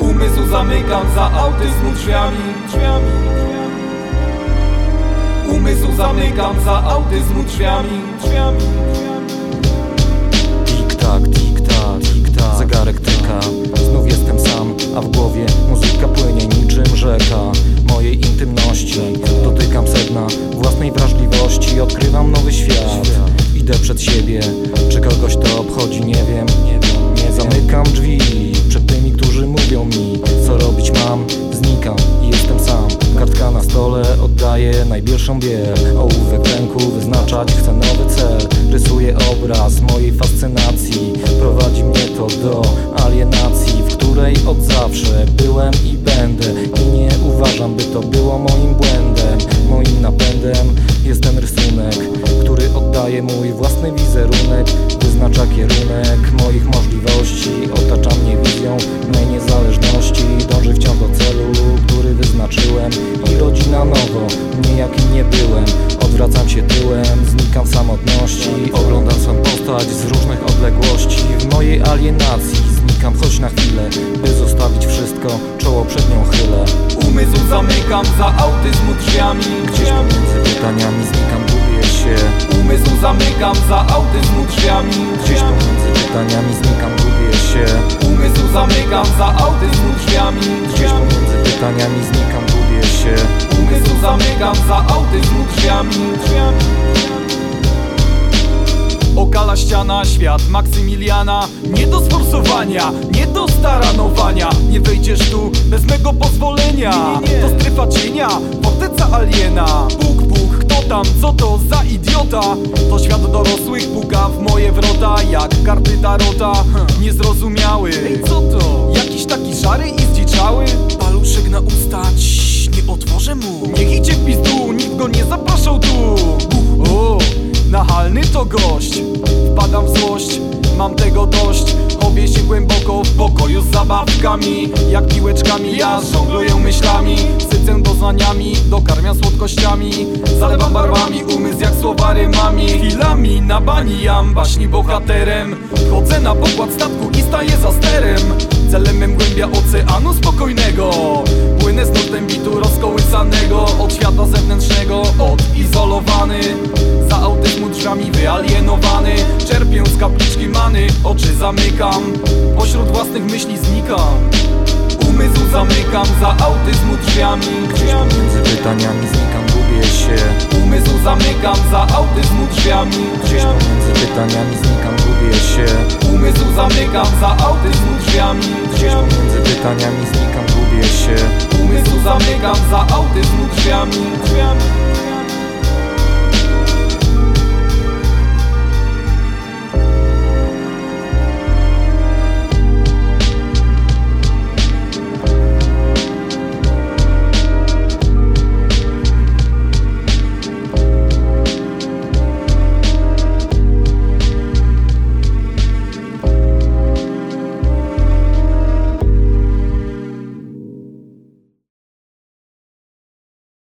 Umysł zamykam za autyzmu drzwiami, drzwiami. Umysł zamykam za autyzmu drzwiami, drzwiami, przed siebie. Czy kogoś to obchodzi? Nie wiem, nie zamykam drzwi Przed tymi, którzy mówią mi Co robić mam? Znikam i jestem sam. Kartka na stole oddaje najbielszą biel. Ołówek ręku wyznaczać chcę nowy cel. Rysuję obraz mojej fascynacji. Prowadzi mnie to do alienacji W której od zawsze byłem i będę. I nie uważam by to było moim mój własny wizerunek Wyznacza kierunek moich możliwości. Otacza mnie wizją mej niezależności. Dąży wciąż do celu, który wyznaczyłem. I rodzi na nowo, mnie jakim nie byłem. Odwracam się tyłem, znikam w samotności. Oglądam swą postać z różnych odległości. W mojej alienacji znikam choć na chwilę By zostawić wszystko, czoło przed nią chylę. Umysł zamykam za autyzmu drzwiami, Gdzieś pomiędzy Zamykam za autyzmu drzwiami, Gdzieś pomiędzy pytaniami znikam, gubię się. Umysł zamykam za autyzmu drzwiami, Gdzieś pomiędzy pytaniami znikam, gubię się. Umysł zamykam za autyzmu drzwiami, drzwiami. Okala ściana, świat Maksymiliana. Nie do sforsowania, nie do staranowania. Nie wejdziesz tu bez mego pozwolenia. To strefa cienia, forteca aliena. Puk, puk, kto tam, co to za idiota? To świat dorosłych puka w moje wrota Jak karty tarota, hm, niezrozumiały. Ej, co to? Jakiś taki szary i zdziczały? Paluszek na usta, ciii, nie otworzę mu. Niech idzie w pizdu, nikt go nie zapraszał tu. O, nachalny to gość. Wpadam w złość, mam tego dość. Chowię się głęboko w pokoju z zabawkami. Jak piłeczkami ja żongluję myślami doznaniami, dokarmiam słodkościami Zalewam barwami umysł jak słowa rymami Chwilami na bani jam baśni bohaterem. Chodzę na pokład statku i staję za sterem. Celem mym głębia oceanu spokojnego. Płynę z nurtem bitu rozkołysanego Od świata zewnętrznego, odizolowany. Za autyzmu drzwiami wyalienowany. Czerpię z kapliczki many, oczy zamykam. Pośród własnych myśli znikam zamykam za autyzmu drzwiami. Pomiędzy pytaniami znikam, gubię się. Umysł zamykam za autyzmu drzwiami. Gdzieś pomiędzy pytaniami znikam, gubię się. Umysł zamykam za autyzmu drzwiami. Gdzieś pomiędzy pytaniami znikam, gubię się. Umysł zamykam za autyzmu drzwiami drzwiami